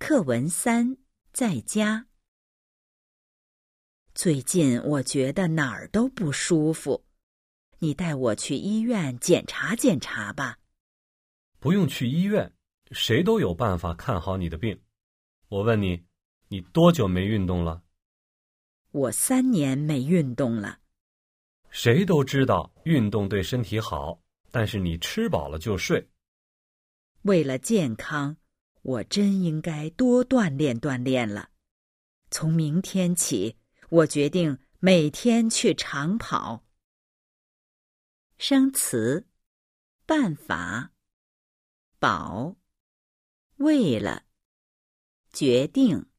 课文三，在家。最近我觉得哪儿都不舒服，你带我去医院检查检查吧。不用去医院，谁都有办法看好你的病。我问你，你多久没运动了？我三年没运动了。谁都知道运动对身体好，但是你吃饱了就睡。为了健康。我真应该多锻炼锻炼了。从明天起，我决定每天去长跑。生词：办法、保、为了、决定。